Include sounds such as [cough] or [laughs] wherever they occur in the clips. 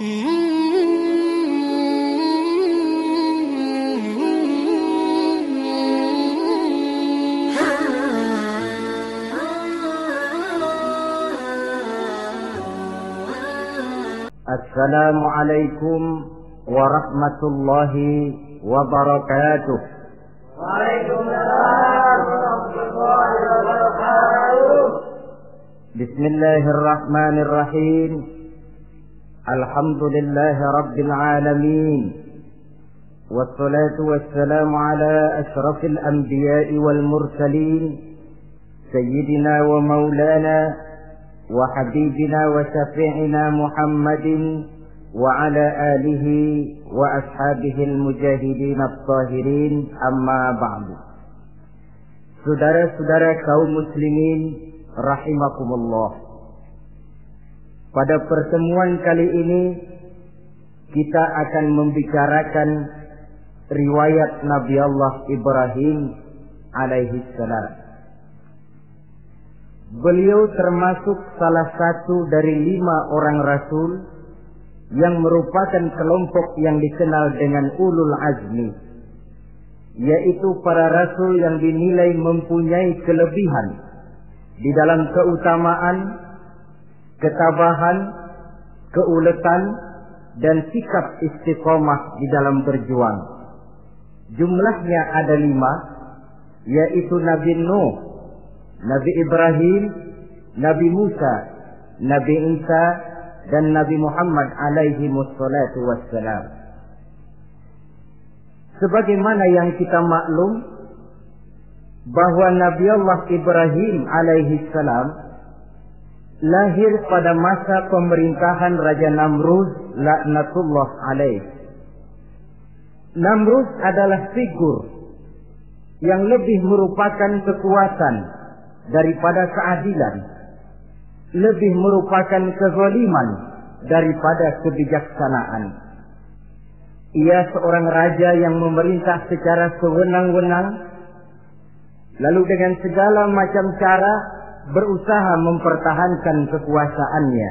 السلام عليكم ورحمة الله وبركاته. وعليكم السلام ورحمة الله وبركاته. بسم الله الرحمن الرحيم. الحمد لله رب العالمين والصلاة والسلام على أشرف الأنبياء والمرسلين سيدنا ومولانا وحبيبنا وشفيعنا محمد وعلى آله وأصحابه المجاهدين الطاهرين أما بعد Saudara-saudara kaum muslimin rahimakumullah. Pada pertemuan kali ini kita akan membicarakan riwayat Nabi Allah Ibrahim alaihi salam. Beliau termasuk salah satu dari lima orang rasul yang merupakan kelompok yang dikenal dengan ulul azmi, yaitu para rasul yang dinilai mempunyai kelebihan di dalam keutamaan, ketabahan, keuletan, dan sikap istiqomah di dalam berjuang. Jumlahnya ada lima, yaitu Nabi Nuh Nabi Ibrahim, Nabi Musa, Nabi Isa, dan Nabi Muhammad alaihi wassalatu wassalam. Sebagaimana yang kita maklum bahwa Nabi Allah Ibrahim alaihi salam lahir pada masa pemerintahan Raja Namrud laknatullah alaih. Namrud adalah figur yang lebih merupakan kekuatan daripada keadilan lebih merupakan kezaliman daripada kebijaksanaan. Ia seorang raja yang memerintah secara sewenang-wenang lalu dengan segala macam cara berusaha mempertahankan kekuasaannya.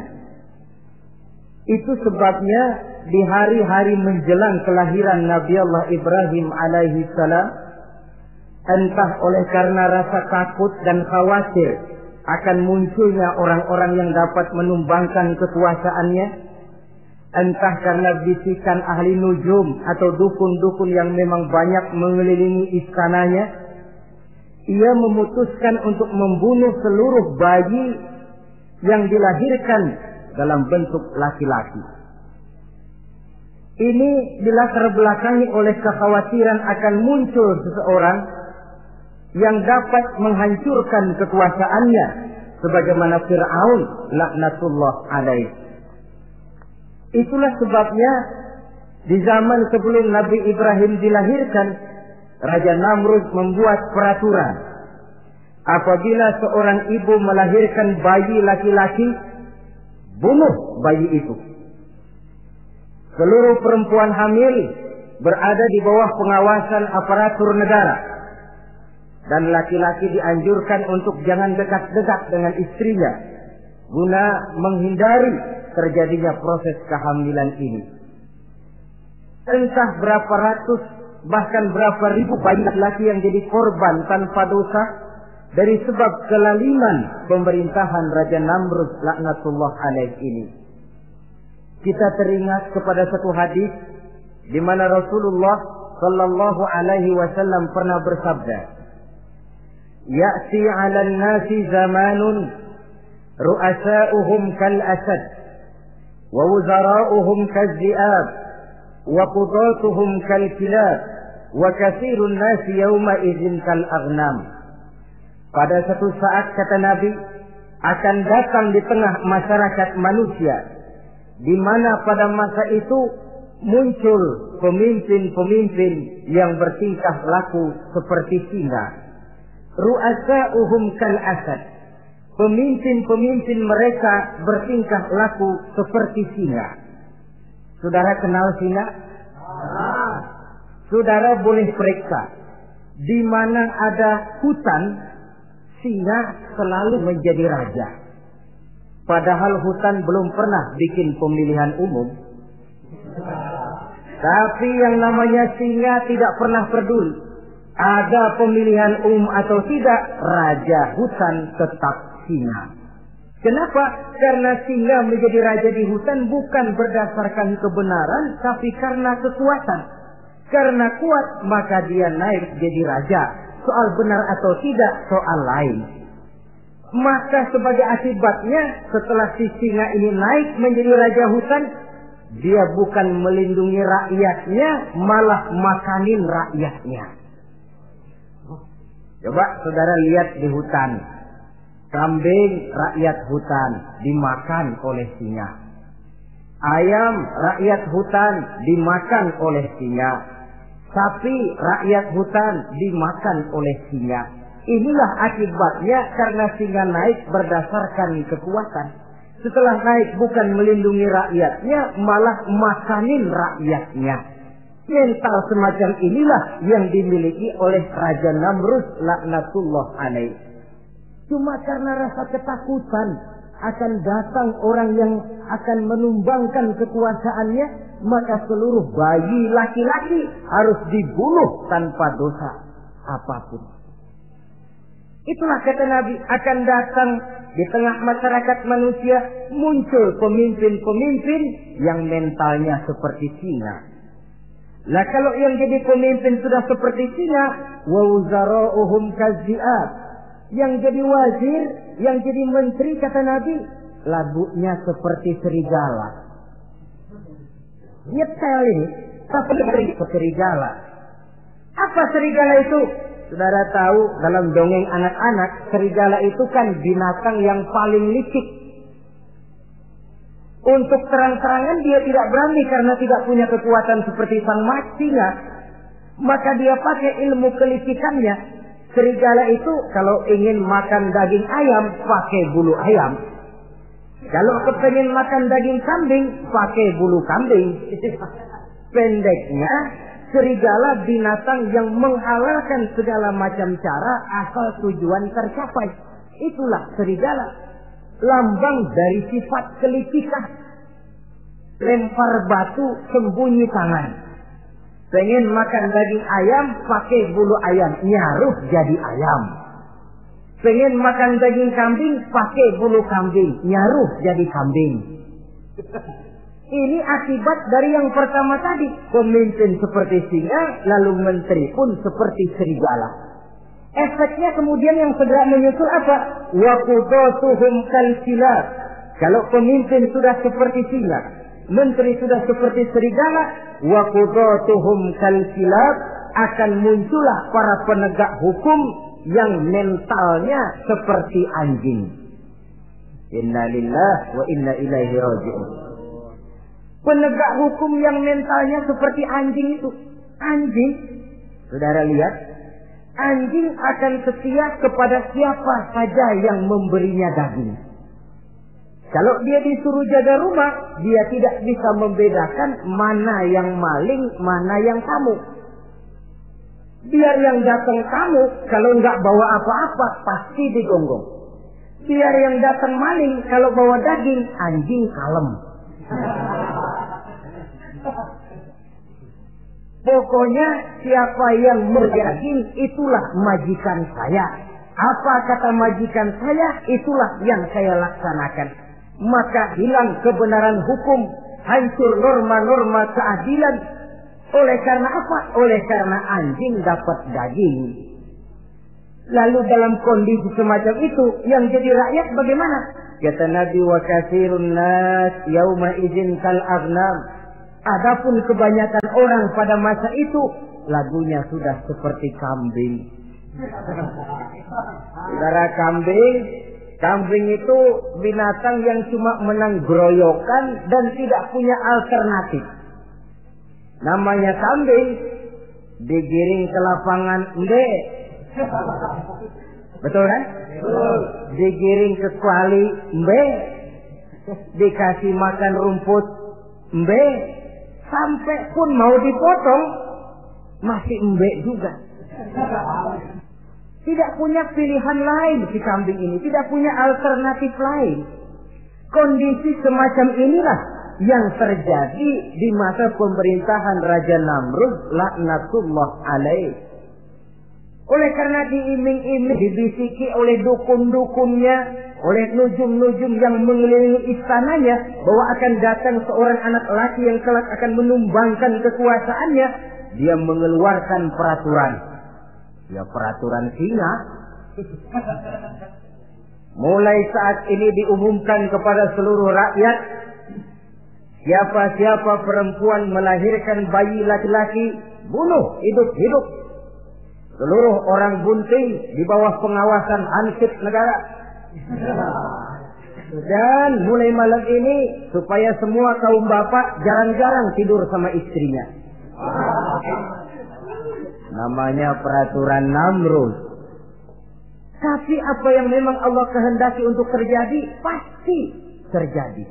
Itu sebabnya di hari-hari menjelang kelahiran Nabi Allah Ibrahim alaihi salam entah oleh karena rasa takut dan khawatir akan munculnya orang-orang yang dapat menumbangkan kekuasaannya, entah karena bisikan ahli nujum atau dukun-dukun yang memang banyak mengelilingi istananya, ia memutuskan untuk membunuh seluruh bayi yang dilahirkan dalam bentuk laki-laki. Ini dilatar belakangi oleh kekhawatiran akan muncul seseorang yang dapat menghancurkan kekuasaannya sebagaimana Firaun laknatullah alaih. Itulah sebabnya di zaman sebelum Nabi Ibrahim dilahirkan Raja Namrud membuat peraturan apabila seorang ibu melahirkan bayi laki-laki bunuh bayi itu. Seluruh perempuan hamil berada di bawah pengawasan aparatur negara dan laki-laki dianjurkan untuk jangan dekat-dekat dengan istrinya guna menghindari terjadinya proses kehamilan ini. Entah berapa ratus bahkan berapa ribu banyak laki yang jadi korban tanpa dosa dari sebab kelaliman pemerintahan Raja Namrud laknatullah alaih ini. Kita teringat kepada satu hadis di mana Rasulullah sallallahu alaihi wasallam pernah bersabda, "Ya'ti 'alan nasi zamanun ru'asa'uhum kal asad wa wuzara'uhum kaz وقضاتهم كالكلاب وكثير الناس يومئذ كالأغنام Pada satu saat kata Nabi akan datang di tengah masyarakat manusia di mana pada masa itu muncul pemimpin-pemimpin yang bertingkah laku seperti singa ru'asa'uhum kal asad. Pemimpin-pemimpin mereka bertingkah laku seperti singa. Saudara kenal singa? Saudara boleh periksa. Di mana ada hutan, singa selalu menjadi raja. Padahal hutan belum pernah bikin pemilihan umum. Tapi yang namanya singa tidak pernah peduli. Ada pemilihan umum atau tidak, raja hutan tetap singa. Kenapa? Karena singa menjadi raja di hutan bukan berdasarkan kebenaran, tapi karena kekuatan. Karena kuat, maka dia naik jadi raja. Soal benar atau tidak, soal lain. Maka sebagai akibatnya, setelah si singa ini naik menjadi raja hutan, dia bukan melindungi rakyatnya, malah makanin rakyatnya. Coba saudara lihat di hutan Kambing rakyat hutan dimakan oleh singa. Ayam rakyat hutan dimakan oleh singa. Sapi rakyat hutan dimakan oleh singa. Inilah akibatnya karena singa naik berdasarkan kekuatan. Setelah naik bukan melindungi rakyatnya, malah makanin rakyatnya. Mental semacam inilah yang dimiliki oleh Raja Namrud laknatullah alaih. Cuma karena rasa ketakutan akan datang orang yang akan menumbangkan kekuasaannya, maka seluruh bayi laki-laki harus dibunuh tanpa dosa apa pun. Itulah kata Nabi akan datang di tengah masyarakat manusia muncul pemimpin-pemimpin yang mentalnya seperti singa. Lah kalau yang jadi pemimpin sudah seperti singa, wa kazi'at yang jadi wazir, yang jadi menteri kata Nabi, lagunya seperti serigala. Nyetel ini, tapi seperti serigala. Apa serigala itu? Saudara tahu dalam dongeng anak-anak, serigala itu kan binatang yang paling licik. Untuk terang-terangan dia tidak berani karena tidak punya kekuatan seperti sang singa. Maka dia pakai ilmu kelicikannya Serigala itu kalau ingin makan daging ayam pakai bulu ayam. Kalau kepengen makan daging kambing pakai bulu kambing. [laughs] Pendeknya serigala binatang yang menghalalkan segala macam cara asal tujuan tercapai. Itulah serigala. Lambang dari sifat kelicikan. Lempar batu sembunyi tangan Pengen makan daging ayam, pakai bulu ayam. Nyaruh jadi ayam. Pengen makan daging kambing, pakai bulu kambing. Nyaruh jadi kambing. [laughs] Ini akibat dari yang pertama tadi. Pemimpin seperti singa, lalu menteri pun seperti serigala. Efeknya kemudian yang segera menyusul apa? Wakudotuhum kalsilat. Kalau pemimpin sudah seperti singa, menteri sudah seperti serigala, wa qudatuhum kal akan muncullah para penegak hukum yang mentalnya seperti anjing. Inna lillah wa inna ilaihi raji'un. Penegak hukum yang mentalnya seperti anjing itu. Anjing, saudara lihat, anjing akan setia kepada siapa saja yang memberinya daging. Kalau dia disuruh jaga rumah, dia tidak bisa membedakan mana yang maling, mana yang kamu. Biar yang datang kamu, kalau nggak bawa apa-apa, pasti digonggong. Biar yang datang maling, kalau bawa daging, anjing kalem. Pokoknya siapa yang berdaging, itulah majikan saya. Apa kata majikan saya, itulah yang saya laksanakan maka hilang kebenaran hukum, hancur norma-norma keadilan. Oleh karena apa? Oleh karena anjing dapat daging. Lalu dalam kondisi semacam itu, yang jadi rakyat bagaimana? Kata Nabi wa kasirun nas yauma izin kal aghnam. Adapun kebanyakan orang pada masa itu, lagunya sudah seperti kambing. Saudara kambing Kambing itu binatang yang cuma menang groyokan dan tidak punya alternatif. Namanya kambing digiring ke lapangan mbe. Betul kan? Digiring ke kuali mbe. Dikasih makan rumput mbe. Sampai pun mau dipotong masih mbe juga. Tidak punya pilihan lain si kambing ini. Tidak punya alternatif lain. Kondisi semacam inilah yang terjadi di masa pemerintahan Raja Namrud laknatullah alaih. Oleh karena diiming-iming, dibisiki oleh dukun-dukunnya, oleh nujum-nujum yang mengelilingi istananya, bahwa akan datang seorang anak laki yang kelak akan menumbangkan kekuasaannya, dia mengeluarkan peraturan. Ya peraturan singa. Mulai saat ini diumumkan kepada seluruh rakyat, siapa-siapa perempuan melahirkan bayi laki-laki, bunuh hidup-hidup. Seluruh orang bunting di bawah pengawasan ansip negara. Dan mulai malam ini supaya semua kaum bapak jarang-jarang tidur sama istrinya. Namanya peraturan Namrud. Tapi apa yang memang Allah kehendaki untuk terjadi, pasti terjadi.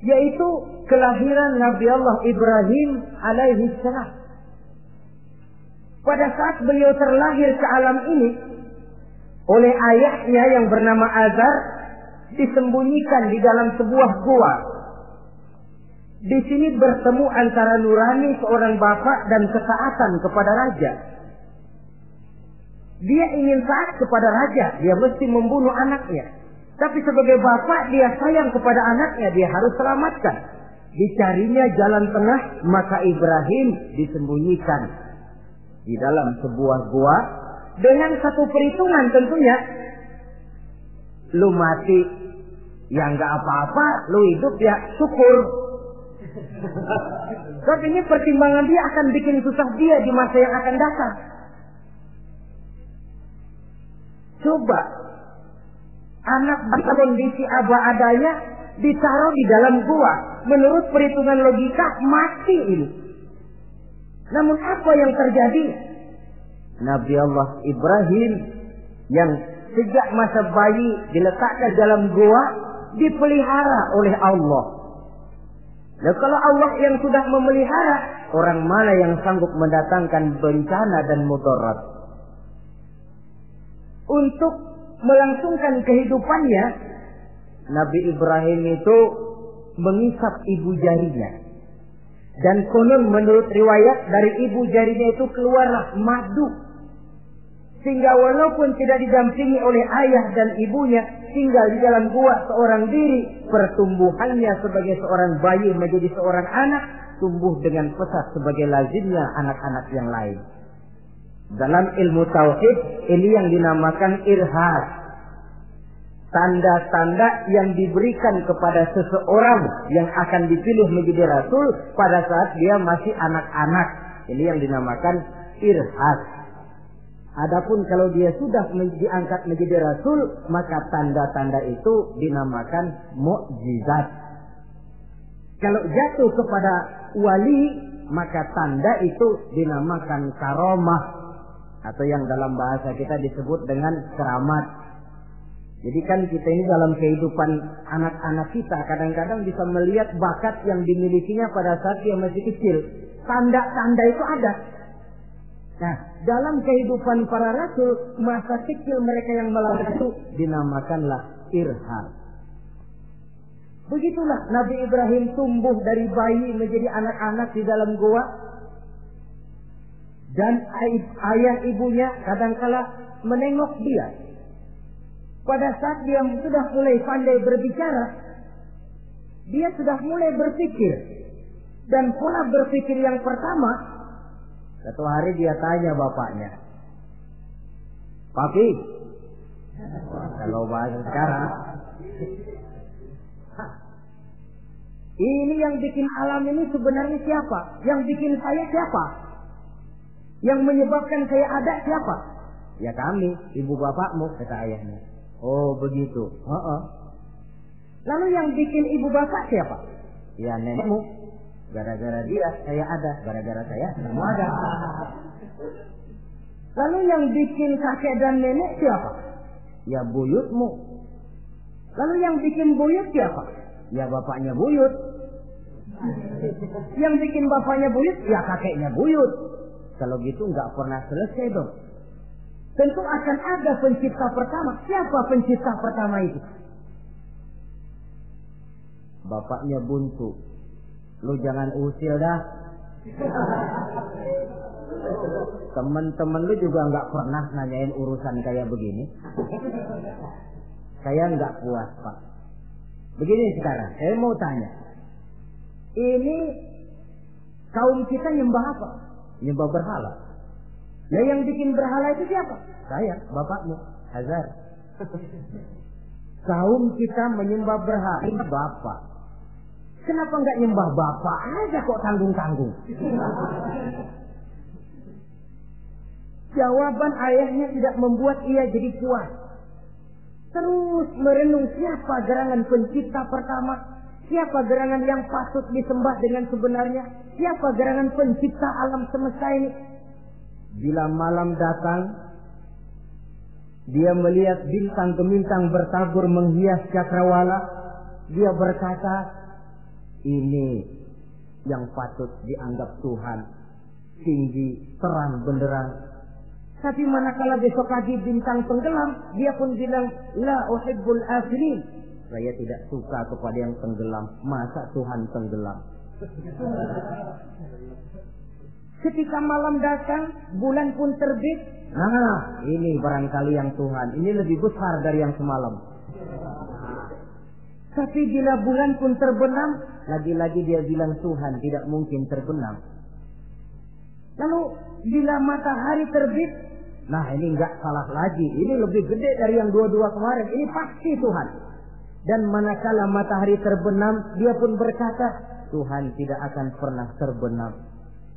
Yaitu kelahiran Nabi Allah Ibrahim alaihi salam. Pada saat beliau terlahir ke alam ini, oleh ayahnya yang bernama Azar, disembunyikan di dalam sebuah gua. Di sini bertemu antara nurani seorang bapak dan ketaatan kepada raja. Dia ingin taat kepada raja, dia mesti membunuh anaknya. Tapi sebagai bapak dia sayang kepada anaknya, dia harus selamatkan. Dicarinya jalan tengah, maka Ibrahim disembunyikan di dalam sebuah gua dengan satu perhitungan tentunya. Lu mati, ya nggak apa-apa, lu hidup ya syukur. [laughs] Tapi ini pertimbangan dia akan bikin susah dia di masa yang akan datang. Coba anak kondisi apa adanya ditaruh di dalam gua. Menurut perhitungan logika mati ini. Namun apa yang terjadi? Nabi Allah Ibrahim yang sejak masa bayi diletakkan dalam gua dipelihara oleh Allah. Nah kalau Allah yang sudah memelihara, orang mana yang sanggup mendatangkan bencana dan mudarat? Untuk melangsungkan kehidupannya, Nabi Ibrahim itu mengisap ibu jarinya. Dan konon menurut riwayat dari ibu jarinya itu keluarlah madu. Sehingga walaupun tidak didampingi oleh ayah dan ibunya, tinggal di dalam gua seorang diri, pertumbuhannya sebagai seorang bayi menjadi seorang anak, tumbuh dengan pesat sebagai lazimnya anak-anak yang lain. Dalam ilmu tauhid ini yang dinamakan irhas. Tanda-tanda yang diberikan kepada seseorang yang akan dipilih menjadi rasul pada saat dia masih anak-anak. Ini yang dinamakan irhas. Adapun kalau dia sudah diangkat menjadi rasul, maka tanda-tanda itu dinamakan mukjizat. Kalau jatuh kepada wali, maka tanda itu dinamakan karomah atau yang dalam bahasa kita disebut dengan keramat. Jadi kan kita ini dalam kehidupan anak-anak kita kadang-kadang bisa melihat bakat yang dimilikinya pada saat dia masih kecil. Tanda-tanda itu ada. Nah, dalam kehidupan para rasul, masa kecil mereka yang melakukan itu dinamakanlah irham. Begitulah Nabi Ibrahim tumbuh dari bayi menjadi anak-anak di dalam gua. Dan ayah ibunya kadangkala menengok dia. Pada saat dia sudah mulai pandai berbicara, dia sudah mulai berpikir. Dan pola berpikir yang pertama, satu hari dia tanya bapaknya, Papi, kalau bahasa sekarang, ini yang bikin alam ini sebenarnya siapa? Yang bikin saya siapa? Yang menyebabkan saya ada siapa? Ya kami, ibu bapakmu, kata ayahnya. Oh begitu. Uh -uh. Lalu yang bikin ibu bapak siapa? Ya nenekmu. Gara-gara dia saya ada, gara-gara saya kamu ada. Lalu yang bikin kakek dan nenek siapa? Ya buyutmu. Lalu yang bikin buyut siapa? Ya bapaknya buyut. Yang bikin bapaknya buyut, ya kakeknya buyut. Kalau gitu nggak pernah selesai dong. Tentu akan ada pencipta pertama. Siapa pencipta pertama itu? bapaknya buntu. Lu jangan usil dah. Temen-temen lu juga nggak pernah nanyain urusan kayak begini. Saya nggak puas pak. Begini sekarang, saya mau tanya. Ini kaum kita nyembah apa? Nyembah berhala. Nah yang bikin berhala itu siapa? Saya, bapakmu, Hazar. Kaum kita menyembah berhala, bapak. Kenapa nggak nyembah bapak aja kok tanggung-tanggung? Jawaban ayahnya tidak membuat ia jadi puas. Terus merenung siapa gerangan pencipta pertama, siapa gerangan yang patut disembah dengan sebenarnya, siapa gerangan pencipta alam semesta ini. Bila malam datang, dia melihat bintang gemintang bertabur menghias cakrawala. Dia berkata, ini yang patut dianggap Tuhan. Tinggi, terang, benderang, tapi manakala besok pagi bintang tenggelam, dia pun bilang, La uhibbul afilin. Saya tidak suka kepada yang tenggelam. Masa Tuhan tenggelam? [laughs] Ketika malam datang, bulan pun terbit. Nah, ini barangkali yang Tuhan. Ini lebih besar dari yang semalam. Tapi bila bulan pun terbenam, lagi-lagi dia bilang Tuhan tidak mungkin terbenam. Lalu bila matahari terbit, Nah ini nggak salah lagi. Ini lebih gede dari yang dua-dua kemarin. Ini pasti Tuhan. Dan manakala matahari terbenam, dia pun berkata, Tuhan tidak akan pernah terbenam.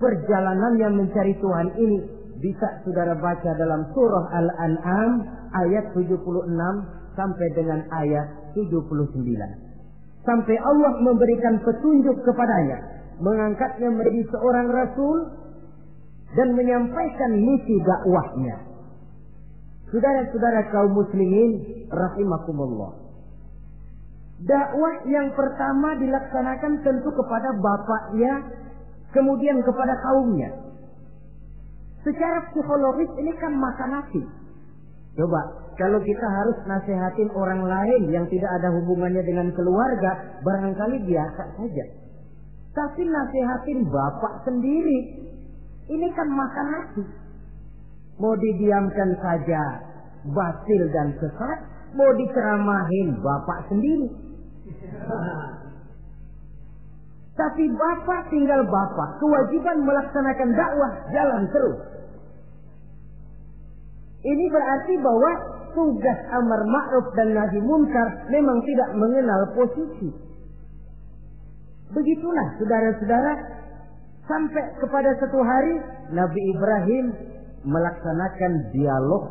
Perjalanan yang mencari Tuhan ini bisa saudara baca dalam surah Al-An'am ayat 76 sampai dengan ayat 79. Sampai Allah memberikan petunjuk kepadanya, mengangkatnya menjadi seorang rasul dan menyampaikan misi dakwahnya. Saudara-saudara kaum muslimin rahimakumullah. Dakwah yang pertama dilaksanakan tentu kepada bapaknya, kemudian kepada kaumnya. Secara psikologis ini kan makan nasi. Coba, kalau kita harus nasihatin orang lain yang tidak ada hubungannya dengan keluarga, barangkali biasa saja. Tapi nasihatin bapak sendiri, ini kan makan hati. Mau didiamkan saja batil dan sesat, mau diceramahin bapak sendiri. Tapi bapak tinggal bapak, kewajiban melaksanakan dakwah jalan terus. Ini berarti bahwa tugas amar ma'ruf dan nahi munkar memang tidak mengenal posisi. Begitulah saudara-saudara Sampai kepada satu hari Nabi Ibrahim melaksanakan dialog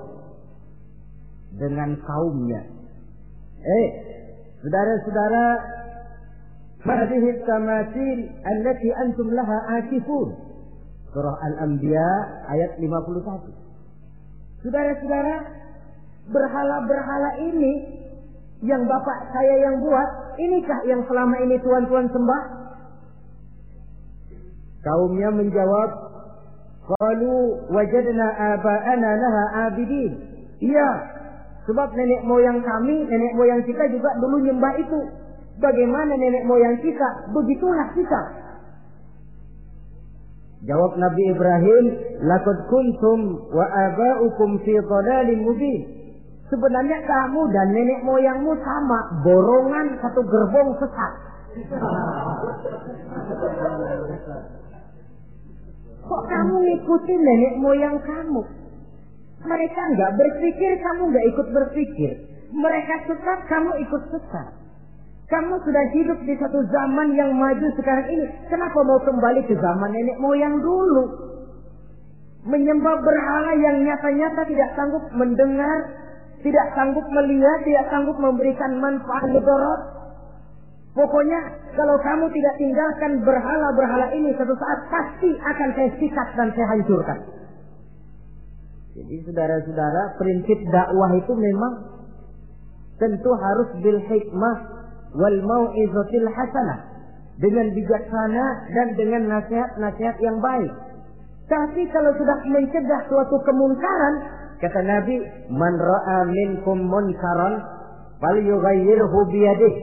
dengan kaumnya. Eh, saudara-saudara, hadhihi tamasil allati antum laha akifun. Surah Al-Anbiya ayat 51. Saudara-saudara, berhala-berhala ini yang bapak saya yang buat, inikah yang selama ini tuan-tuan sembah? Kaumnya menjawab, Qalu wajadna aba'ana laha abidin. Iya, sebab nenek moyang kami, nenek moyang kita juga dulu nyembah itu. Bagaimana nenek moyang kita, begitulah kita. Jawab Nabi Ibrahim, Laqad kuntum wa aba'ukum fi dhalalin mubin. Sebenarnya kamu dan nenek moyangmu sama, borongan satu gerbong sesat. Kok kamu ngikutin nenek moyang kamu? Mereka nggak berpikir, kamu nggak ikut berpikir. Mereka sesat, kamu ikut sesat. Kamu sudah hidup di satu zaman yang maju sekarang ini. Kenapa mau kembali ke zaman nenek moyang dulu? Menyembah berhala yang nyata-nyata tidak sanggup mendengar, tidak sanggup melihat, tidak sanggup memberikan manfaat mudarat, Pokoknya kalau kamu tidak tinggalkan berhala-berhala ini satu saat pasti akan saya sikat dan saya hancurkan. Jadi saudara-saudara prinsip dakwah itu memang tentu harus bil hikmah wal mau'izatil hasanah dengan bijaksana dan dengan nasihat-nasihat yang baik. Tapi kalau sudah mencegah suatu kemungkaran, kata Nabi, "Man ra'a minkum munkaran falyughayyirhu biyadihi."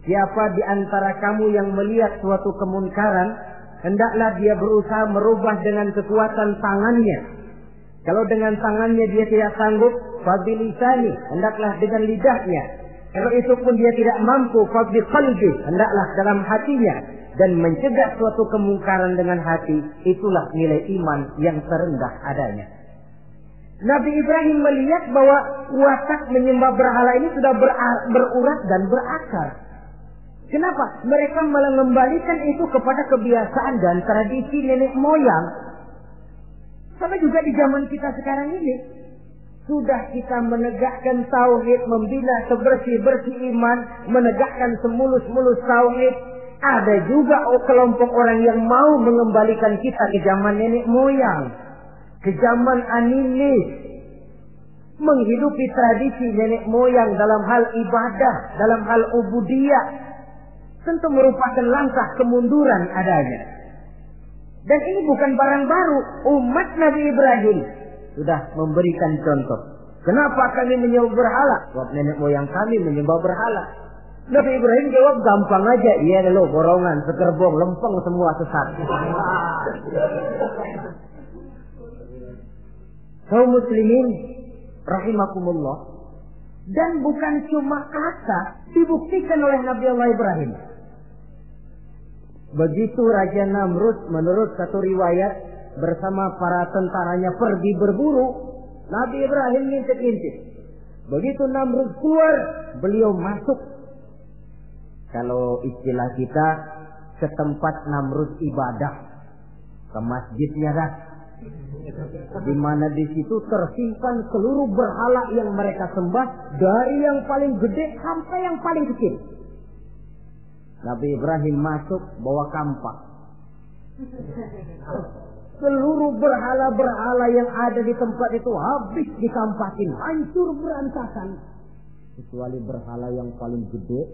Siapa di antara kamu yang melihat suatu kemunkaran, hendaklah dia berusaha merubah dengan kekuatan tangannya. Kalau dengan tangannya dia tidak sanggup, fabilisani, hendaklah dengan lidahnya. Kalau itu pun dia tidak mampu, fabil qalbi, hendaklah dalam hatinya. Dan mencegah suatu kemungkaran dengan hati, itulah nilai iman yang terendah adanya. Nabi Ibrahim melihat bahwa watak menyembah berhala ini sudah berurat dan berakar. Kenapa? Mereka malah mengembalikan itu kepada kebiasaan dan tradisi nenek moyang. Sama juga di zaman kita sekarang ini. Sudah kita menegakkan tauhid, membina sebersih-bersih iman, menegakkan semulus-mulus tauhid. Ada juga kelompok orang yang mau mengembalikan kita ke zaman nenek moyang. Ke zaman animis. Menghidupi tradisi nenek moyang dalam hal ibadah, dalam hal ubudiyah. Tentu merupakan langkah kemunduran adanya. Dan ini bukan barang baru. Umat Nabi Ibrahim sudah memberikan contoh. Kenapa kami menyembah berhala? Sebab nenek moyang kami menyembah berhala. Nabi Ibrahim jawab gampang aja. Iya lo borongan, sekerbong, lempeng semua sesat. Kaum muslimin rahimakumullah. Dan bukan cuma kata dibuktikan oleh Nabi Allah Ibrahim. Begitu Raja Namrud menurut satu riwayat bersama para tentaranya pergi berburu, Nabi Ibrahim ngintip-ngintip. Begitu Namrud keluar, beliau masuk. Kalau istilah kita, ke tempat Namrud ibadah. Ke masjidnya kan. Di mana di situ tersimpan seluruh berhala yang mereka sembah dari yang paling gede sampai yang paling kecil. Nabi Ibrahim masuk bawa kampak. Seluruh berhala-berhala yang ada di tempat itu habis dikampakin, hancur berantakan. Kecuali berhala yang paling gede,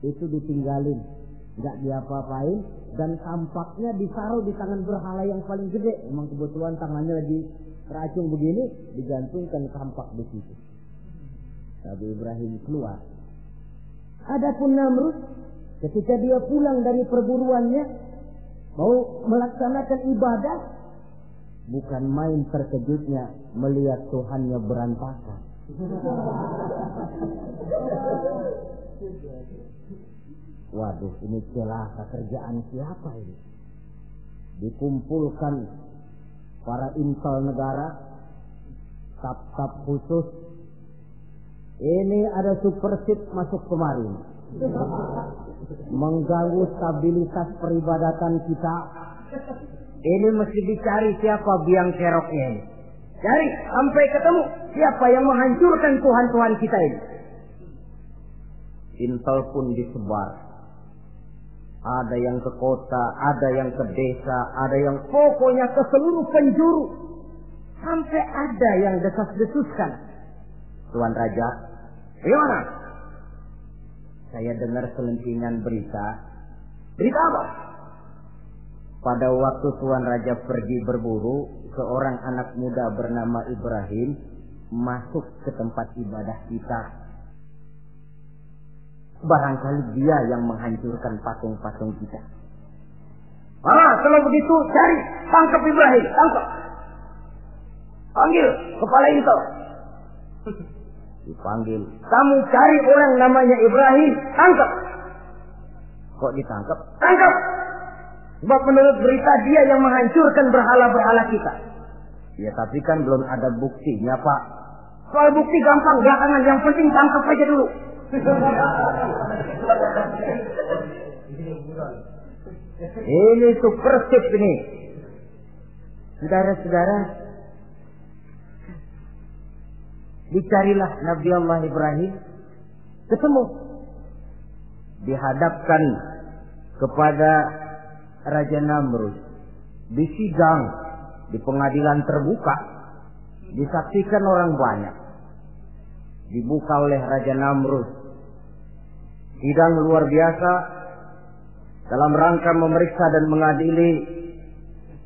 itu ditinggalin. Nggak diapa-apain, dan kampaknya ditaruh di tangan berhala yang paling gede. Emang kebetulan tangannya lagi teracung begini, digantungkan kampak di situ. Nabi Ibrahim keluar. Adapun Namrud, ketika dia pulang dari perburuannya, mau melaksanakan ibadah, bukan main terkejutnya melihat Tuhannya berantakan. Waduh, ini celaka kerjaan siapa ini? Dikumpulkan para intel negara, tap-tap khusus. Ini ada supersip masuk kemarin. Mengganggu stabilitas peribadatan kita. Ini mesti dicari siapa biang keroknya ini. Cari sampai ketemu siapa yang menghancurkan Tuhan-Tuhan kita ini. Intel pun disebar ada yang ke kota, ada yang ke desa, ada yang pokoknya ke seluruh penjuru. Sampai ada yang desas-desuskan. Tuan Raja, gimana? Saya dengar selentingan berita. Berita apa? Pada waktu Tuan Raja pergi berburu, seorang anak muda bernama Ibrahim masuk ke tempat ibadah kita Barangkali dia yang menghancurkan patung-patung kita. Ah, kalau begitu cari, tangkap Ibrahim, tangkap. Panggil kepala itu. Dipanggil. Kamu cari orang namanya Ibrahim, tangkap. Kok ditangkap? Tangkap. Sebab menurut berita dia yang menghancurkan berhala-berhala kita. Ya tapi kan belum ada buktinya pak. Soal bukti gampang, belakangan. Yang penting tangkap aja dulu. [laughs] Ini super tip ini. Saudara-saudara, dicarilah Nabi Allah Ibrahim, ketemu, dihadapkan kepada Raja Namrud, disidang di pengadilan terbuka, disaksikan orang banyak, dibuka oleh Raja Namrud. Sidang luar biasa. Dalam rangka memeriksa dan mengadili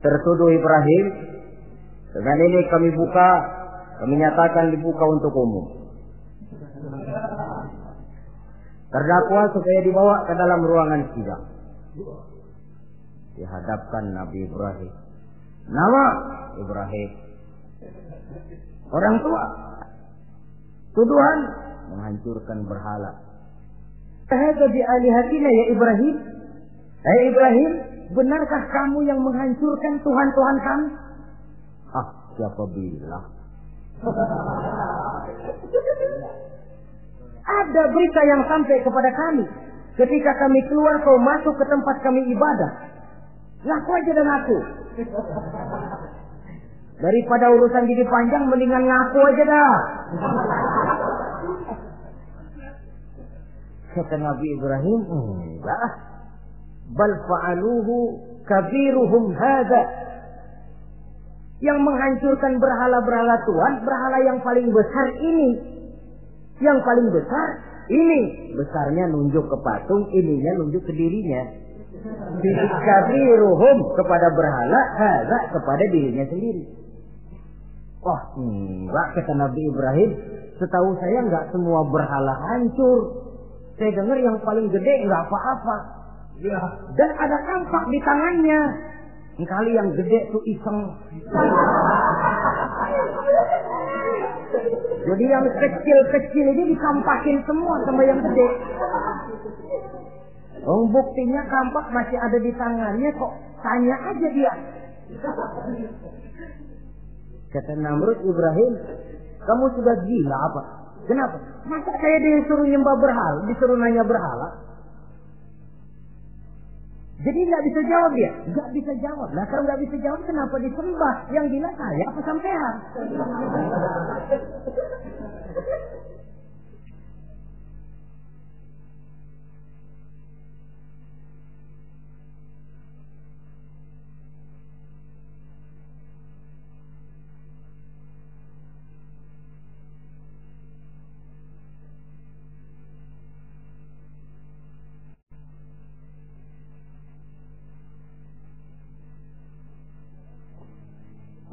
tertuduh Ibrahim. Dengan ini kami buka, kami nyatakan dibuka untuk umum. Terdakwa supaya dibawa ke dalam ruangan sidang. Dihadapkan Nabi Ibrahim. Nama Ibrahim. Orang tua. Tuduhan menghancurkan berhala. Hadza bi alihatina ya Ibrahim. Hai Ibrahim, benarkah kamu yang menghancurkan Tuhan-Tuhan kami? Ah, siapa bilang? Ada berita yang sampai kepada kami. Ketika kami keluar kau masuk ke tempat kami ibadah. Ngaku aja dan aku. Daripada urusan jadi panjang mendingan ngaku aja dah. Kata Nabi Ibrahim, enggak. Bal fa'aluhu kabiruhum hadha. Yang menghancurkan berhala-berhala Tuhan, berhala yang paling besar ini. Yang paling besar ini. Besarnya nunjuk ke patung, ininya nunjuk ke dirinya. Kabiruhum kepada berhala, hadha kepada dirinya sendiri. Wah, enggak kata Nabi Ibrahim. Setahu saya enggak semua berhala hancur. Saya dengar yang paling gede enggak apa-apa. Ya. Dan ada kampak di tangannya. Kali yang gede tuh iseng. Jadi yang kecil-kecil ini dikampakin semua sama yang gede. Oh, buktinya kampak masih ada di tangannya kok. Tanya aja dia. Kata Namrud Ibrahim, kamu sudah gila apa? Kenapa? Masa saya disuruh nyembah berhala, disuruh nanya berhala? Jadi nggak bisa jawab dia, nggak bisa jawab. Nah kalau nggak bisa jawab, kenapa disembah? Yang gila saya apa sampean?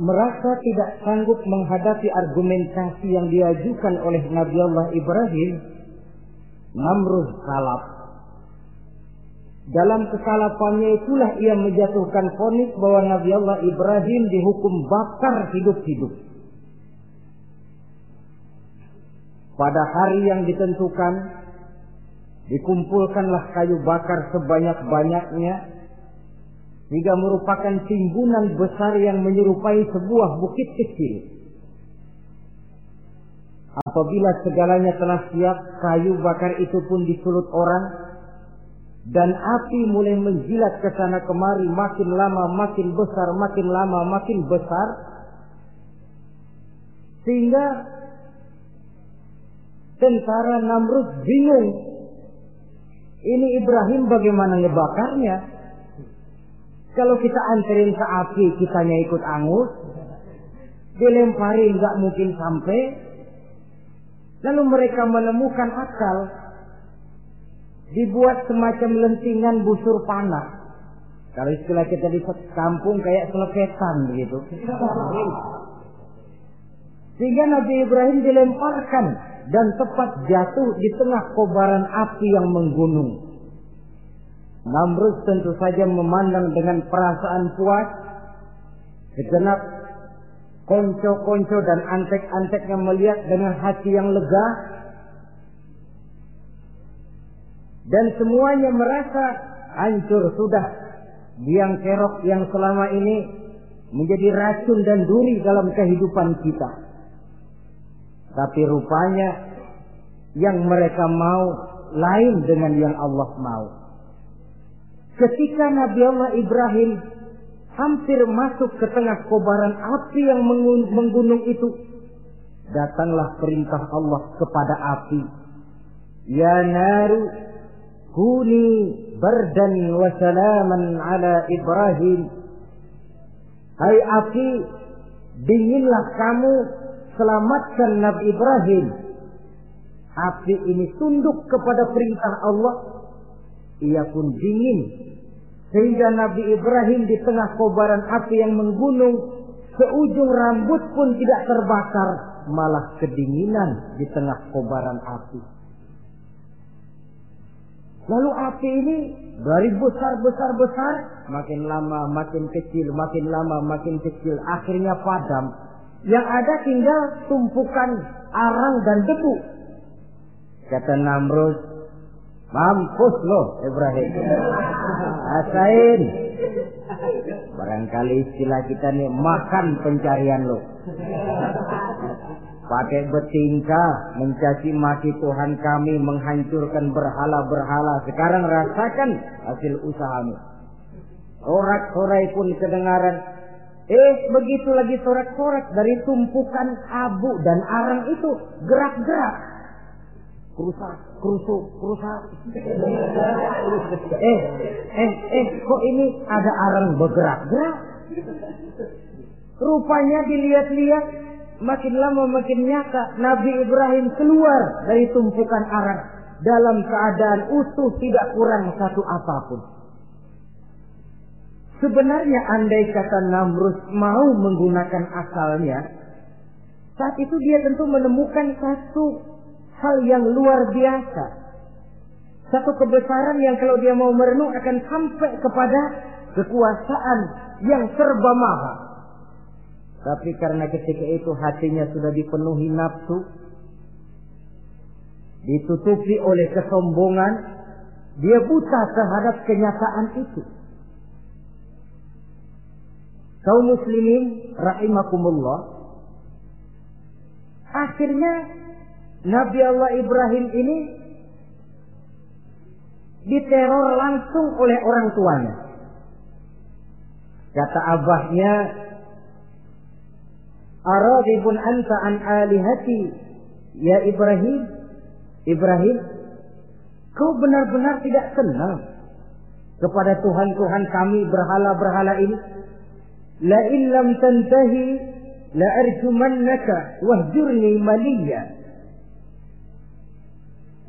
Merasa tidak sanggup menghadapi argumentasi yang diajukan oleh Nabi Allah Ibrahim, Namrud kalap. Dalam kesalapannya itulah ia menjatuhkan vonis bahwa Nabi Allah Ibrahim dihukum bakar hidup-hidup. Pada hari yang ditentukan, dikumpulkanlah kayu bakar sebanyak-banyaknya sehingga merupakan timbunan besar yang menyerupai sebuah bukit kecil. Apabila segalanya telah siap, kayu bakar itu pun disulut orang dan api mulai menjilat ke sana kemari makin lama makin besar, makin lama makin besar sehingga tentara Namrud bingung. Ini Ibrahim bagaimana ngebakarnya? Kalau kita anterin ke api, kitanya ikut angus. Dilemparin nggak mungkin sampai. Lalu mereka menemukan akal. Dibuat semacam lentingan busur panah. Kalau istilah kita di kampung kayak selepetan begitu. Sehingga Nabi Ibrahim dilemparkan dan tepat jatuh di tengah kobaran api yang menggunung. Namrud tentu saja memandang dengan perasaan puas segenap konco-konco dan antek-anteknya melihat dengan hati yang lega dan semuanya merasa hancur sudah biang kerok yang selama ini menjadi racun dan duri dalam kehidupan kita. Tapi rupanya yang mereka mau lain dengan yang Allah mau. Ketika Nabi Allah Ibrahim hampir masuk ke tengah kobaran api yang menggunung itu, datanglah perintah Allah kepada api. Ya naru kuni bardan wa salaman ala Ibrahim. Hai api, dinginlah kamu selamatkan Nabi Ibrahim. Api ini tunduk kepada perintah Allah ia pun dingin. Sehingga Nabi Ibrahim di tengah kobaran api yang menggunung, seujung rambut pun tidak terbakar, malah kedinginan di tengah kobaran api. Lalu api ini dari besar besar besar makin lama makin kecil, makin lama makin kecil, akhirnya padam. Yang ada tinggal tumpukan arang dan debu. Kata Namrud, mampus loh Ibrahim. Asain. Barangkali istilah kita nih makan pencarian lo. Pakai betingkah mencaci maki Tuhan kami menghancurkan berhala-berhala. Sekarang rasakan hasil usahamu. Sorak-sorai pun kedengaran. Eh, begitu lagi sorak-sorak dari tumpukan abu dan arang itu gerak-gerak. Kerusak, kerusuk, kerusak. eh, eh, eh, kok ini ada arang bergerak-gerak? Rupanya dilihat-lihat makin lama makin nyata Nabi Ibrahim keluar dari tumpukan arang dalam keadaan utuh tidak kurang satu apa pun. Sebenarnya andai kata Namrus mau menggunakan akalnya, saat itu dia tentu menemukan satu hal yang luar biasa. Satu kebesaran yang kalau dia mau merenung akan sampai kepada kekuasaan yang serba maha. Tapi karena ketika itu hatinya sudah dipenuhi nafsu, ditutupi oleh kesombongan, dia buta terhadap kenyataan itu. Kaum muslimin rahimakumullah. Akhirnya Nabi Allah Ibrahim ini diteror langsung oleh orang tuanya. Kata abahnya, Aradibun anta an alihati ya Ibrahim. Ibrahim, kau benar-benar tidak senang kepada Tuhan-Tuhan kami berhala-berhala ini? La illam tantahi la arjumannaka wahjurni maliya.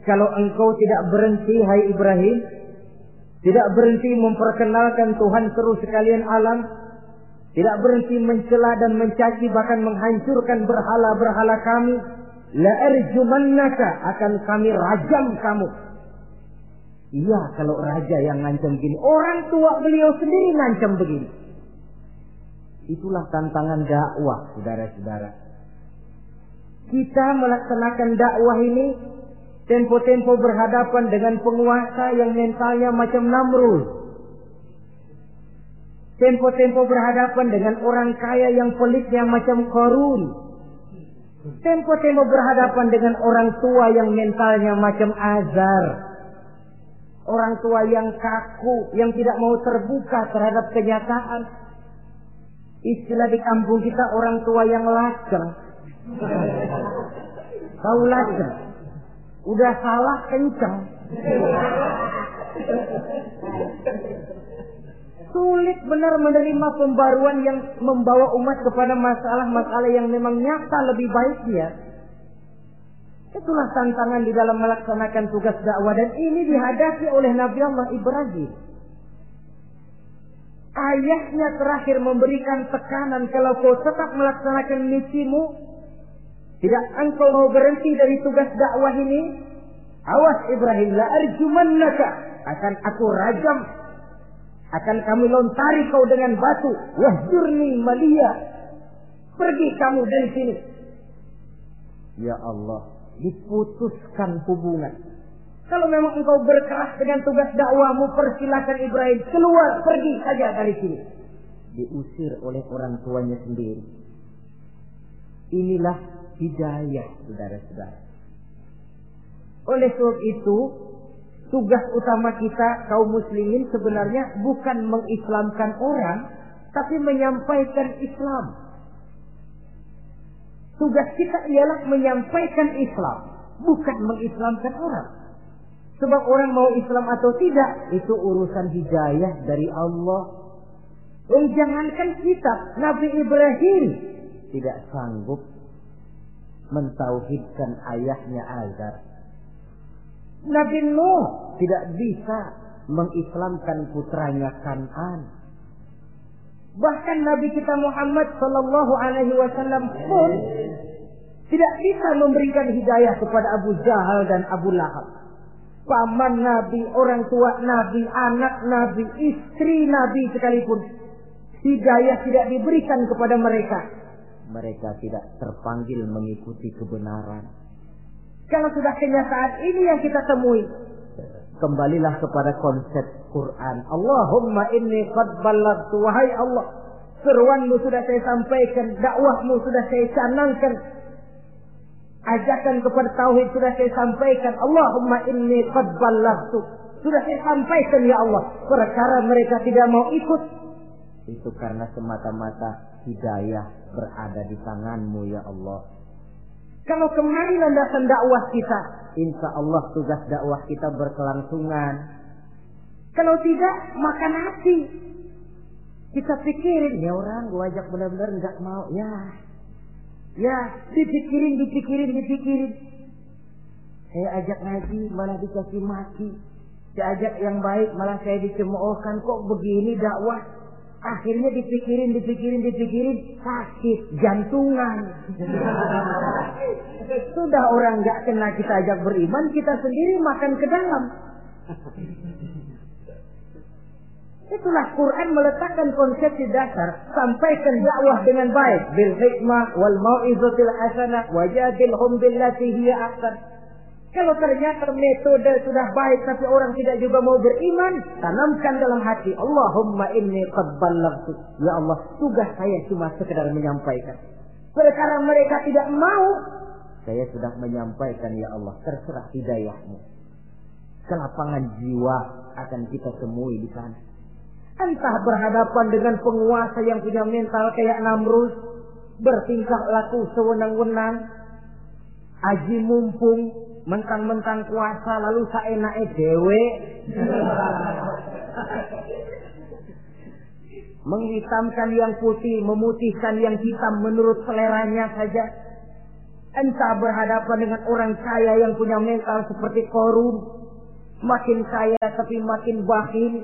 Kalau engkau tidak berhenti hai Ibrahim, tidak berhenti memperkenalkan Tuhan seru sekalian alam, tidak berhenti mencela dan mencaci bahkan menghancurkan berhala-berhala kami, la arjumannaka akan kami rajam kamu. Iya kalau raja yang ngancam begini, orang tua beliau sendiri ngancam begini. Itulah tantangan dakwah, saudara-saudara. Kita melaksanakan dakwah ini tempo-tempo berhadapan dengan penguasa yang mentalnya macam Namrud. Tempo-tempo berhadapan dengan orang kaya yang pelitnya macam korun. Tempo-tempo berhadapan dengan orang tua yang mentalnya macam azar. Orang tua yang kaku, yang tidak mau terbuka terhadap kenyataan. Istilah di kampung kita orang tua yang laceng. Tahu laceng? Udah salah kenceng sulit benar menerima pembaruan yang membawa umat kepada masalah-masalah yang memang nyata lebih baik dia. Itulah tantangan di dalam melaksanakan tugas dakwah dan ini dihadapi oleh Nabi Allah Ibrahim. Ayahnya terakhir memberikan tekanan kalau kau tetap melaksanakan misimu, tidak engkau mau berhenti dari tugas dakwah ini, awas Ibrahim la arjumannaka akan aku rajam akan kami lontari kau dengan batu. Wahjurni malia. Pergi kamu dari sini. Ya Allah. Diputuskan hubungan. Kalau memang engkau berkeras dengan tugas dakwamu, persilahkan Ibrahim keluar, pergi saja dari sini. Diusir oleh orang tuanya sendiri. Inilah hidayah, saudara-saudara. Oleh sebab itu, tugas utama kita kaum muslimin sebenarnya bukan mengislamkan orang, tapi menyampaikan Islam. Tugas kita ialah menyampaikan Islam, bukan mengislamkan orang. Sebab orang mau Islam atau tidak, itu urusan hidayah dari Allah. Dan jangankan kita, Nabi Ibrahim tidak sanggup mentauhidkan ayahnya Azar. Nabi Nuh tidak bisa mengislamkan putranya Kanan. Bahkan Nabi kita Muhammad Sallallahu Alaihi Wasallam pun tidak bisa memberikan hidayah kepada Abu Jahal dan Abu Lahab. paman Nabi, orang tua Nabi, anak Nabi, istri Nabi sekalipun. Hidayah tidak diberikan kepada mereka. Mereka tidak terpanggil mengikuti kebenaran. Kalau sudah kenyataan ini yang kita temui. Kembalilah kepada konsep Quran. Allahumma inni qad ballagtu. Wahai Allah. Seruanmu sudah saya sampaikan. Dakwahmu sudah saya canangkan Ajakan kepada tauhid sudah saya sampaikan. Allahumma inni qad ballagtu. Sudah saya sampaikan ya Allah. Perkara mereka tidak mau ikut. Itu karena semata-mata hidayah berada di tanganmu ya Allah. Kalau kemari landasan dakwah kita, insya Allah tugas dakwah kita berkelangsungan. Kalau tidak, makan hati. Kita pikirin, ya orang gua ajak benar-benar nggak mau. Ya, Ya, dipikirin, dipikirin, dipikirin. Saya ajak ngaji, malah dikasih mati. Saya ajak yang baik, malah saya dicemoohkan. Kok begini dakwah? Akhirnya dipikirin, dipikirin, dipikirin. Sakit, jantungan. [laughs] Sudah orang nggak kena kita ajak beriman, kita sendiri makan ke dalam. Itulah Quran meletakkan konsepsi dasar sampaikan dakwah dengan baik bil hikmah wal mau'izatil hasanah wajadilhum billati hiya ahsan. Kalau ternyata metode sudah baik tapi orang tidak juga mau beriman, tanamkan dalam hati, Allahumma inni qad. Ya Allah, tugas saya cuma sekedar menyampaikan. Perkara mereka tidak mau, saya sudah menyampaikan ya Allah, terserah hidayahmu. Kelapangan jiwa akan kita temui di sana. Entah berhadapan dengan penguasa yang punya mental kayak Namrus, bertingkah laku sewenang-wenang, aji mumpung, mentang-mentang kuasa lalu saenake dewe. Menghitamkan yang putih, memutihkan yang hitam menurut seleranya saja. Entah berhadapan dengan orang kaya yang punya mental seperti korum, makin kaya tapi makin bakhil,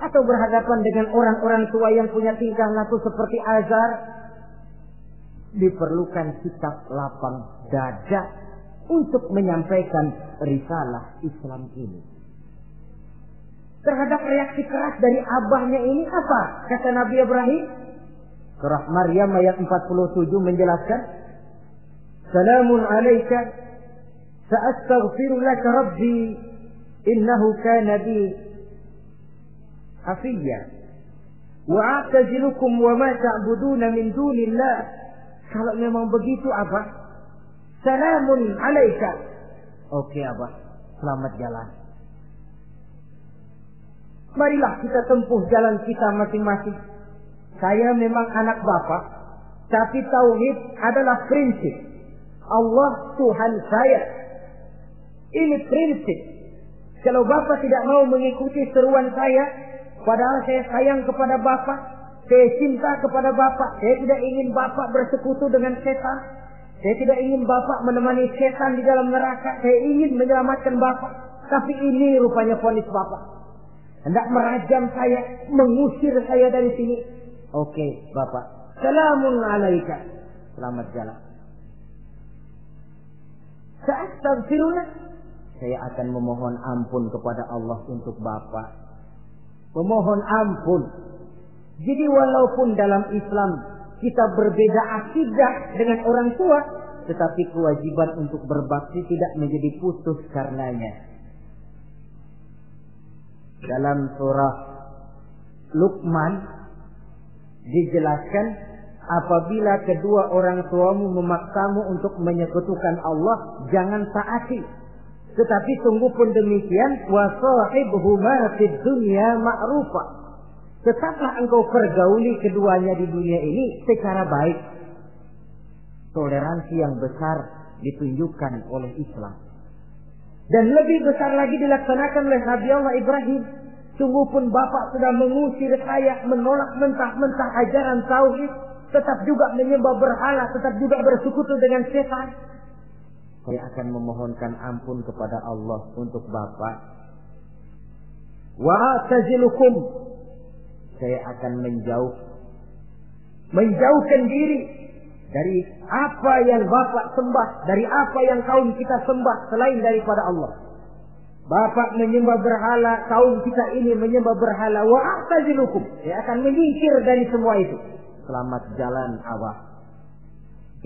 atau berhadapan dengan orang-orang tua yang punya tingkah laku seperti azar, diperlukan sikap lapang dada untuk menyampaikan risalah Islam ini. Terhadap reaksi keras dari abahnya ini apa? Kata Nabi Ibrahim. Surah Maryam ayat 47 menjelaskan. Salamun alaika sa'astaghfiru laka rabbi innahu ka nabi. Hafiyya. Wa'atazilukum wa ma ta'buduna min dunillah. Kalau memang begitu apa? Salamun alaika oke okay, abah selamat jalan marilah kita tempuh jalan kita masing-masing saya memang anak bapak tapi tauhid adalah prinsip Allah Tuhan saya ini prinsip kalau bapak tidak mau mengikuti seruan saya Padahal saya sayang kepada Bapak. Saya cinta kepada Bapak. Saya tidak ingin Bapak bersekutu dengan setan. Saya tidak ingin Bapak menemani setan di dalam neraka. Saya ingin menyelamatkan Bapak. Tapi ini rupanya ponis Bapak. Hendak merajam saya, mengusir saya dari sini. Oke, Bapak. Salamun alaika. Selamat jalan. Saat saya akan memohon ampun kepada Allah untuk Bapak memohon ampun. Jadi walaupun dalam Islam kita berbeda akidah dengan orang tua, tetapi kewajiban untuk berbakti tidak menjadi putus karenanya. Dalam surah Luqman dijelaskan apabila kedua orang tuamu memaksamu untuk menyekutukan Allah, jangan taati tetapi tunggu pun demikian wa sahibhuma fid dunya ma'rufa. Tetaplah engkau pergauli keduanya di dunia ini secara baik. Toleransi yang besar ditunjukkan oleh Islam. Dan lebih besar lagi dilaksanakan oleh Nabi Allah Ibrahim. Sungguh pun Bapak sudah mengusir saya, menolak mentah-mentah ajaran tauhid, tetap juga menyembah berhala, tetap juga bersekutu dengan setan saya akan memohonkan ampun kepada Allah untuk Bapak. Wa tazilukum. Saya akan menjauh menjauhkan diri dari apa yang Bapak sembah, dari apa yang kaum kita sembah selain daripada Allah. Bapak menyembah berhala, kaum kita ini menyembah berhala. Wa a'tazilukum. Saya akan menyingkir dari semua itu. Selamat jalan awak.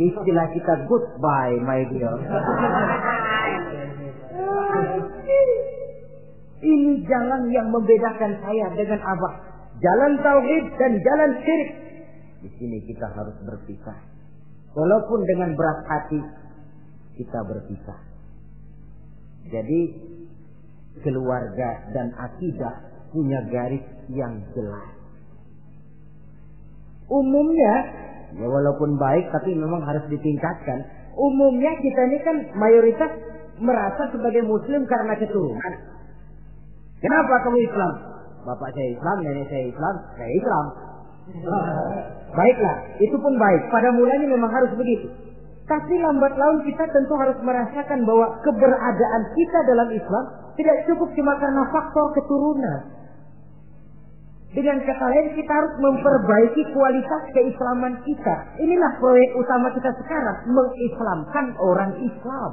Istilah kita goodbye, my dear. [laughs] Ini jalan yang membedakan saya dengan abah. Jalan tauhid dan jalan syirik. Di sini kita harus berpisah. Walaupun dengan berat hati, kita berpisah. Jadi, keluarga dan akidah punya garis yang jelas. Umumnya, ya walaupun baik tapi memang harus ditingkatkan. Umumnya kita ini kan mayoritas merasa sebagai muslim karena keturunan. Kenapa kamu Islam? Bapak saya Islam, nenek saya Islam, saya Islam. [laughs] Baiklah, itu pun baik. Pada mulanya memang harus begitu. Tapi lambat laun kita tentu harus merasakan bahwa keberadaan kita dalam Islam tidak cukup cuma karena faktor keturunan. Dengan kata lain kita harus memperbaiki kualitas keislaman kita. Inilah proyek utama kita sekarang, mengislamkan orang Islam.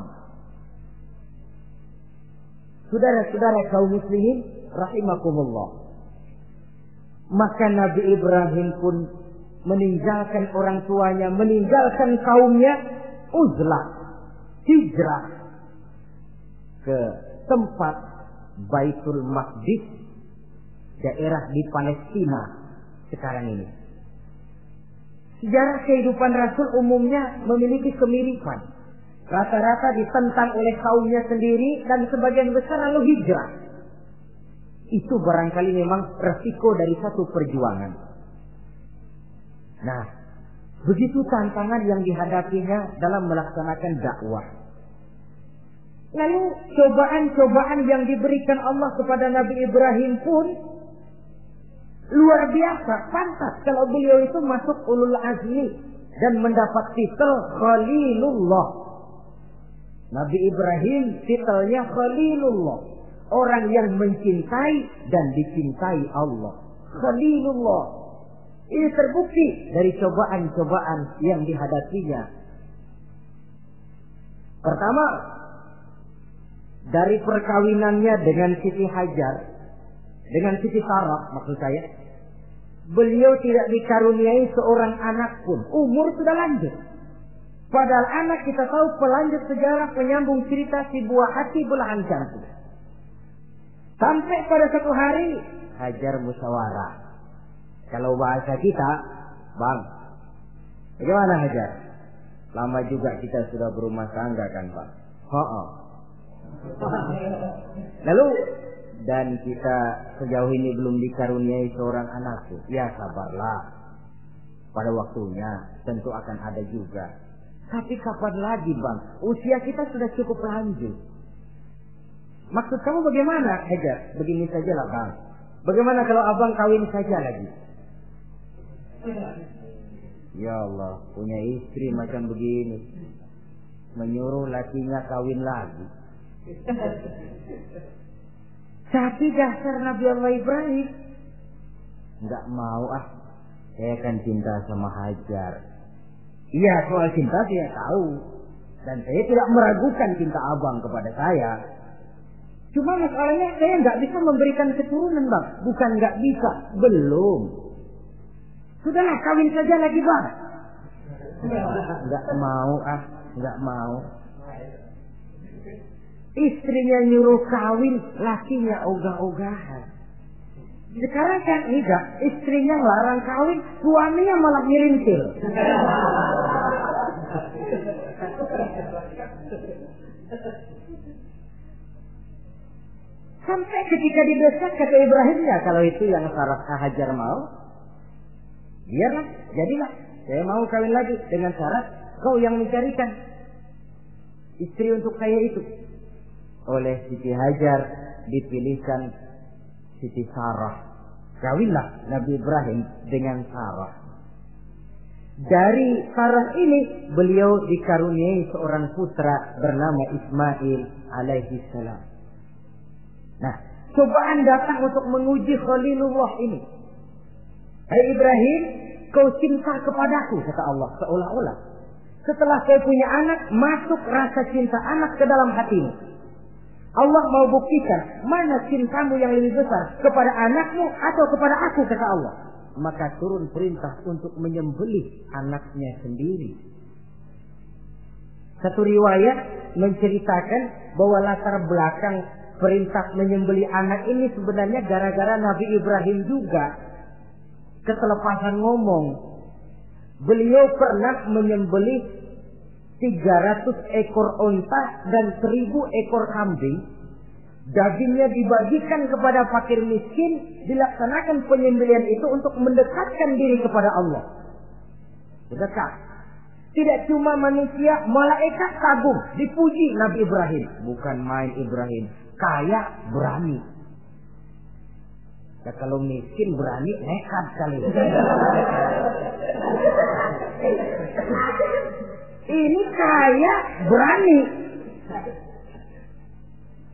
Saudara-saudara kaum muslimin rahimakumullah. Maka Nabi Ibrahim pun meninggalkan orang tuanya, meninggalkan kaumnya, uzlah, hijrah ke tempat Baitul Maqdis, daerah di Palestina sekarang ini. Sejarah kehidupan Rasul umumnya memiliki kemiripan. Rata-rata ditentang oleh kaumnya sendiri dan sebagian besar lalu hijrah. Itu barangkali memang resiko dari satu perjuangan. Nah, begitu tantangan yang dihadapinya dalam melaksanakan dakwah. Lalu cobaan-cobaan yang diberikan Allah kepada Nabi Ibrahim pun luar biasa, pantas kalau beliau itu masuk ulul azmi dan mendapat titel Khalilullah. Nabi Ibrahim titelnya Khalilullah, orang yang mencintai dan dicintai Allah. Khalilullah. Ini terbukti dari cobaan-cobaan yang dihadapinya. Pertama, dari perkawinannya dengan Siti Hajar, dengan Siti Sarah maksud saya, beliau tidak dikaruniai seorang anak pun. Umur sudah lanjut. Padahal anak kita tahu pelanjut sejarah penyambung cerita si buah hati belahan jantung. Sampai pada satu hari Hajar musyawarah. Kalau bahasa kita, Bang, bagaimana Hajar? Lama juga kita sudah berumah tangga kan, Pak? Oh, Lalu dan kita sejauh ini belum dikaruniai seorang anakku. Ya sabarlah. Pada waktunya tentu akan ada juga. Tapi kapan lagi bang? Usia kita sudah cukup lanjut. Maksud kamu bagaimana? Hajar, begini saja lah bang. Bagaimana kalau abang kawin saja lagi? Ya Allah, punya istri macam begini. Menyuruh lakinya kawin lagi. Tapi dasar Nabi Allah Ibrahim nggak mau ah. Saya kan cinta sama Hajar. Iya soal cinta saya tahu. Dan saya tidak meragukan cinta abang kepada saya. Cuma masalahnya saya nggak bisa memberikan keturunan bang. Bukan nggak bisa, belum. Sudahlah kawin saja lagi bang. Nggak mau ah, nggak mau. Istrinya nyuruh kawin, lakinya ogah-ogahan. Sekarang kan enggak, istrinya larang kawin, suaminya malah ngirintil. [laughs] Sampai ketika didesak kata Ibrahim ya kalau itu yang Sarah Hajar mau, biarlah, jadilah. Saya mau kawin lagi dengan syarat kau yang mencarikan istri untuk saya itu. Oleh Siti Hajar dipilihkan Siti Sarah. Kawinlah Nabi Ibrahim dengan Sarah. Dari Sarah ini beliau dikaruniai seorang putra bernama Ismail alaihi salam. Nah, cobaan datang untuk menguji Khalilullah ini. Hai Ibrahim, kau cinta kepadaku, kata Allah seolah-olah. Setelah kau punya anak, masuk rasa cinta anak ke dalam hatimu. Allah mau buktikan mana cintamu yang lebih besar kepada anakmu atau kepada aku kata Allah. Maka turun perintah untuk menyembelih anaknya sendiri. Satu riwayat menceritakan bahwa latar belakang perintah menyembelih anak ini sebenarnya gara-gara Nabi Ibrahim juga ketelepasan ngomong. Beliau pernah menyembelih 300 ekor onta dan 1000 ekor kambing. Dagingnya dibagikan kepada fakir miskin, dilaksanakan penyembelian itu untuk mendekatkan diri kepada Allah. Dekat. Tidak cuma manusia, malaikat kagum, dipuji Nabi Ibrahim. Bukan main Ibrahim, kaya berani. Ya kalau miskin berani nekat kali. Ini kaya berani.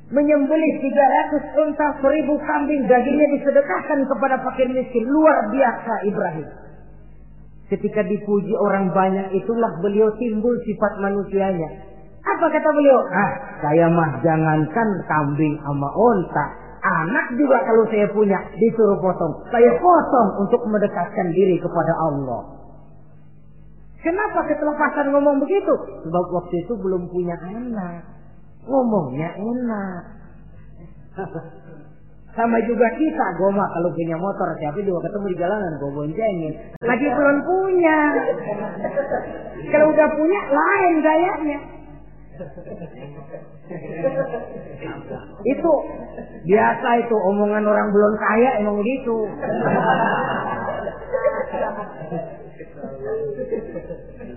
Menyembelih 300 unta seribu kambing dagingnya disedekahkan kepada fakir miskin. Luar biasa Ibrahim. Ketika dipuji orang banyak itulah beliau timbul sifat manusianya. Apa kata beliau? Ah, saya mah jangankan kambing sama unta. Anak juga kalau saya punya disuruh potong. Saya potong untuk mendekatkan diri kepada Allah. Kenapa ketelepasan ngomong begitu? Sebab waktu itu belum punya anak. Ngomongnya enak. [laughs] Sama juga kita, goma kalau punya motor, siapa juga ketemu di jalanan, gue boncengin. Lagi belum punya. [laughs] Kalau udah punya, lain gayanya. Itu biasa itu omongan orang belum kaya emang gitu.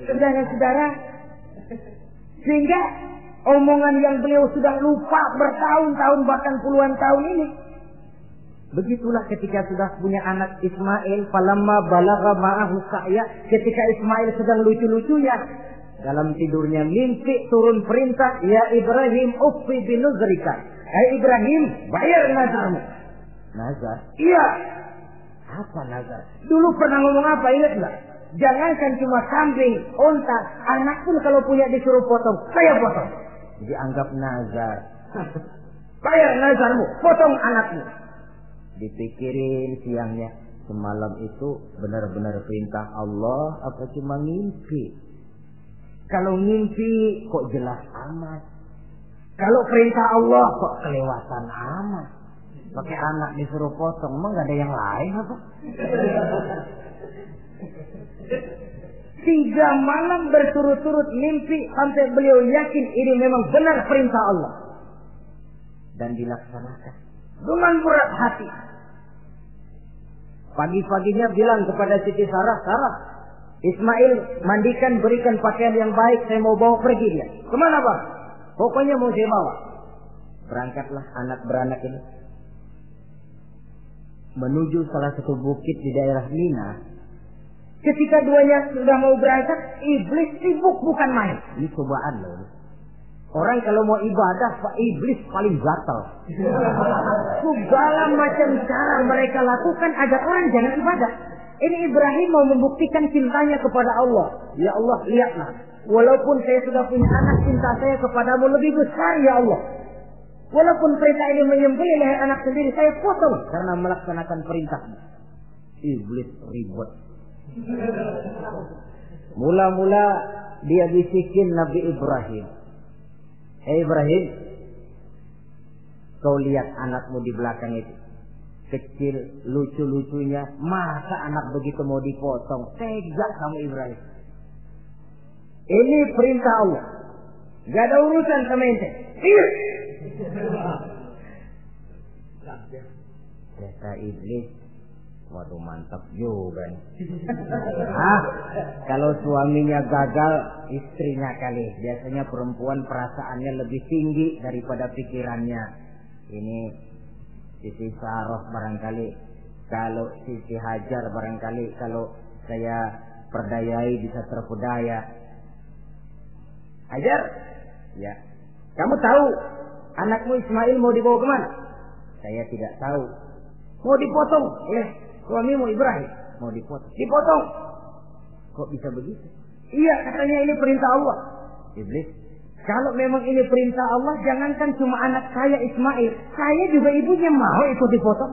Saudara-saudara, sehingga omongan yang beliau sudah lupa bertahun-tahun bahkan puluhan tahun ini. Begitulah ketika sudah punya anak Ismail, falamma balagha ma'ahu ketika Ismail sedang lucu-lucunya, dalam tidurnya mimpi turun perintah, ya Ibrahim uffi binuzrika. Hai Ibrahim, bayar nazarmu. Nazar? Iya. Apa nazar? Dulu pernah ngomong apa, ingat nggak? Jangankan cuma kambing, onta, anak pun kalau punya disuruh potong, saya potong. Jadi anggap nazar. [laughs] Bayar nazarmu, potong anakmu. Dipikirin siangnya, semalam itu benar-benar perintah Allah apa cuma mimpi? Kalau mimpi kok jelas amat. Kalau perintah Allah kok kelewatan amat. Pakai anak disuruh potong, emang gak ada yang lain apa? Tiga malam berturut-turut mimpi sampai beliau yakin ini memang benar perintah Allah. Dan dilaksanakan. Dengan berat hati. Pagi-paginya bilang kepada Siti Sarah, Sarah, Ismail mandikan berikan pakaian yang baik, saya mau bawa pergi dia. Ke mana bang? Pokoknya mau saya bawa. Berangkatlah anak beranak ini. Menuju salah satu bukit di daerah Mina Ketika duanya sudah mau berangkat, iblis sibuk bukan main. Ini cobaan loh. Orang kalau mau ibadah, Pak Iblis paling gatal. [laughs] Segala macam cara mereka lakukan agar orang jangan ibadah. Ini Ibrahim mau membuktikan cintanya kepada Allah. Ya Allah, lihatlah. Walaupun saya sudah punya anak, cinta saya kepadamu lebih besar ya Allah. Walaupun perintah ini menyembelih leher anak sendiri, saya potong karena melaksanakan perintahmu. Iblis ribet Mula-mula dia bisikin Nabi Ibrahim. Hei Ibrahim, kau lihat anakmu di belakang itu. Kecil, lucu-lucunya. Masa anak begitu mau dipotong? Tega kamu Ibrahim. Ini perintah Allah. Gak ada urusan sama ente. Iya. Kata iblis, Waduh mantap juga nih. ah, kalau suaminya gagal, istrinya kali. Biasanya perempuan perasaannya lebih tinggi daripada pikirannya. Ini Siti Saroh barangkali. Kalau Siti Hajar barangkali. Kalau saya perdayai bisa terpedaya. Hajar? Ya. Kamu tahu anakmu Ismail mau dibawa ke mana? Saya tidak tahu. Mau dipotong oleh Suamimu Ibrahim mau dipotong. Dipotong. Kok bisa begitu? Iya katanya ini perintah Allah. Iblis, Kalau memang ini perintah Allah, jangankan cuma anak saya Ismail, saya juga ibunya mau ikut dipotong.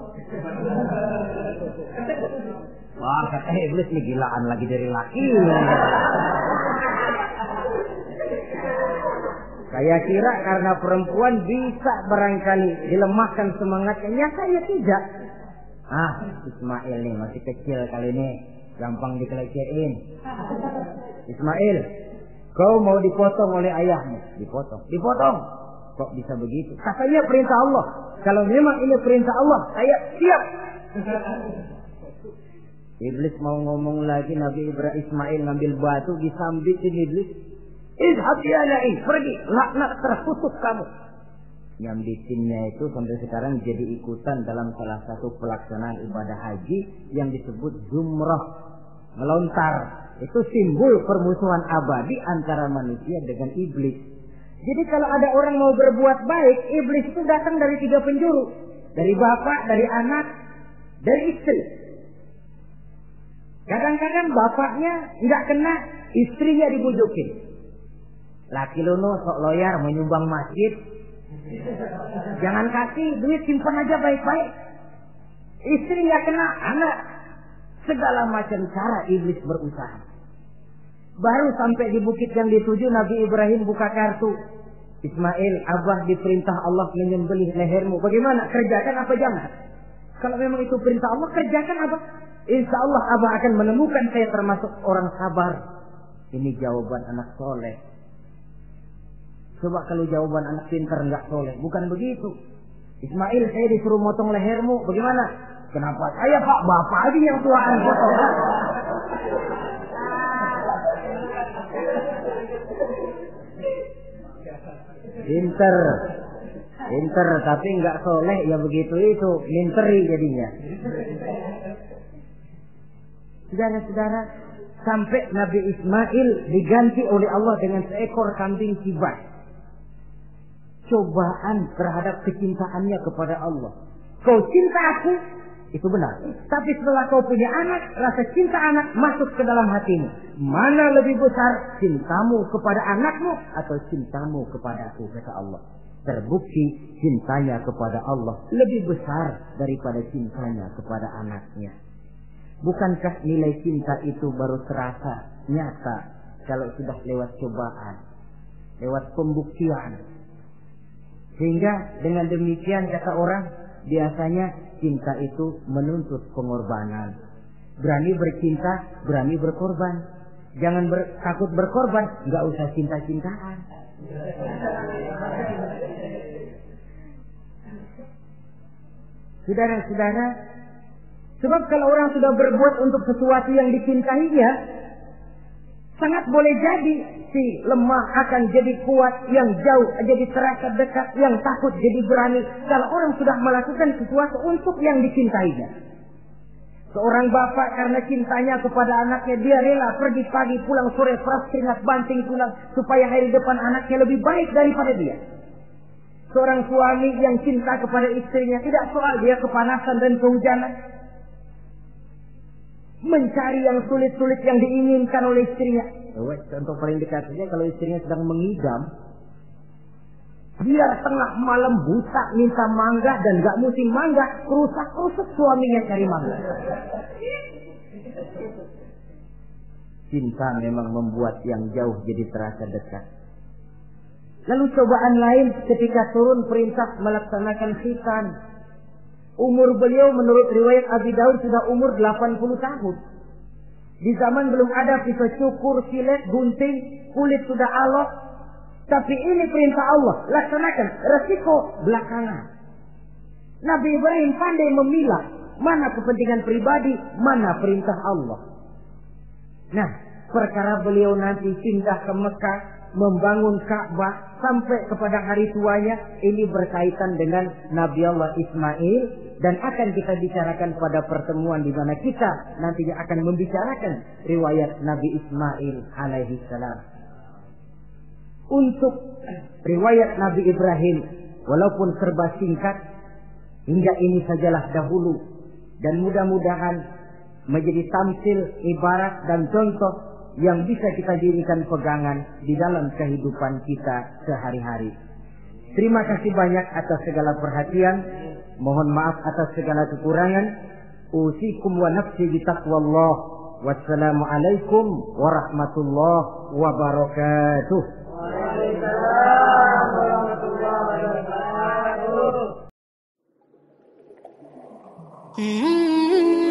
Wah, kata iblis nih gilaan lagi dari laki. Saya kira karena perempuan bisa barangkali dilemahkan semangatnya. Ya saya tidak. Ah, Ismail nih masih kecil kali ini. Gampang dikelecehin. Ismail, kau mau dipotong oleh ayahmu. Dipotong. Dipotong. Kok bisa begitu? Katanya perintah Allah. Kalau memang ini perintah Allah, saya siap. [laughs] Iblis mau ngomong lagi Nabi Ibrahim Ismail ngambil batu disambitin Iblis. Izhab ya lain, pergi, laknat terkutuk kamu. Nyambitinnya itu sampai sekarang jadi ikutan dalam salah satu pelaksanaan ibadah haji yang disebut jumrah. Melontar. Itu simbol permusuhan abadi antara manusia dengan iblis. Jadi kalau ada orang mau berbuat baik, iblis itu datang dari tiga penjuru. Dari bapak, dari anak, dari istri. Kadang-kadang bapaknya nggak kena, istrinya dibujukin. Laki lono sok loyar menyumbang masjid. Jangan kasih duit simpan aja baik-baik. Istri nggak kena, anak. Segala macam cara iblis berusaha. Baru sampai di bukit yang dituju Nabi Ibrahim buka kartu. Ismail, Abah diperintah Allah menyembelih lehermu. Bagaimana? Kerjakan apa jangan? Kalau memang itu perintah Allah, kerjakan apa? Insya Allah Abah akan menemukan saya termasuk orang sabar. Ini jawaban anak soleh. Coba kalau jawaban anak pintar nggak soleh, bukan begitu. Ismail, saya disuruh motong lehermu, bagaimana? Kenapa saya pak bapak aja yang tuaan potong? [laughs] [laughs] Pinter, pinter tapi nggak soleh ya begitu itu, minteri jadinya. Saudara-saudara, sampai Nabi Ismail diganti oleh Allah dengan seekor kambing kibas. Cobaan terhadap kecintaannya kepada Allah. Kau cinta aku, itu benar. Tapi setelah kau punya anak, rasa cinta anak masuk ke dalam hatimu. Mana lebih besar cintamu kepada anakmu atau cintamu kepada aku, kata Allah. Terbukti cintanya kepada Allah lebih besar daripada cintanya kepada anaknya. Bukankah nilai cinta itu baru terasa nyata kalau sudah lewat cobaan, lewat pembuktian. Sehingga dengan demikian kata orang, biasanya cinta itu menuntut pengorbanan. Berani bercinta, berani berkorban. Jangan ber, takut berkorban, nggak usah cinta-cintaan. Saudara-saudara, Sebab kalau orang sudah berbuat untuk sesuatu yang dicintainya, sangat boleh jadi si lemah akan jadi kuat, yang jauh jadi terasa dekat, yang takut jadi berani. Kalau orang sudah melakukan sesuatu untuk yang dicintainya. Seorang bapak karena cintanya kepada anaknya, dia rela pergi pagi pulang sore peras keringat banting tulang supaya hari depan anaknya lebih baik daripada dia. Seorang suami yang cinta kepada istrinya tidak soal dia kepanasan dan kehujanan, mencari yang sulit-sulit yang diinginkan oleh istrinya. Contoh paling dekat saja kalau istrinya sedang mengidam, biar tengah malam buta minta mangga dan gak musim mangga, rusak-rusak suaminya cari mangga. Cinta memang membuat yang jauh jadi terasa dekat. Lalu cobaan lain ketika turun perintah melaksanakan khitan Umur beliau menurut riwayat Abi Daud sudah umur 80 tahun. Di zaman belum ada pisau cukur, silet, gunting, kulit sudah alot. Tapi ini perintah Allah, laksanakan. Resiko belakangan. Nabi Ibrahim pandai memilah mana kepentingan pribadi, mana perintah Allah. Nah, perkara beliau nanti pindah ke Mekah, membangun Ka'bah sampai kepada hari tuanya ini berkaitan dengan Nabi Allah Ismail dan akan kita bicarakan pada pertemuan di mana kita nantinya akan membicarakan riwayat Nabi Ismail alaihi salam. Untuk riwayat Nabi Ibrahim walaupun serba singkat hingga ini sajalah dahulu dan mudah-mudahan menjadi tamsil ibarat dan contoh yang bisa kita jadikan pegangan di dalam kehidupan kita sehari-hari. Terima kasih banyak atas segala perhatian. Mohon maaf atas segala kekurangan. Usikum wa nafsi bitaqwallah. Wassalamualaikum warahmatullahi wabarakatuh. Mm-hmm. wabarakatuh.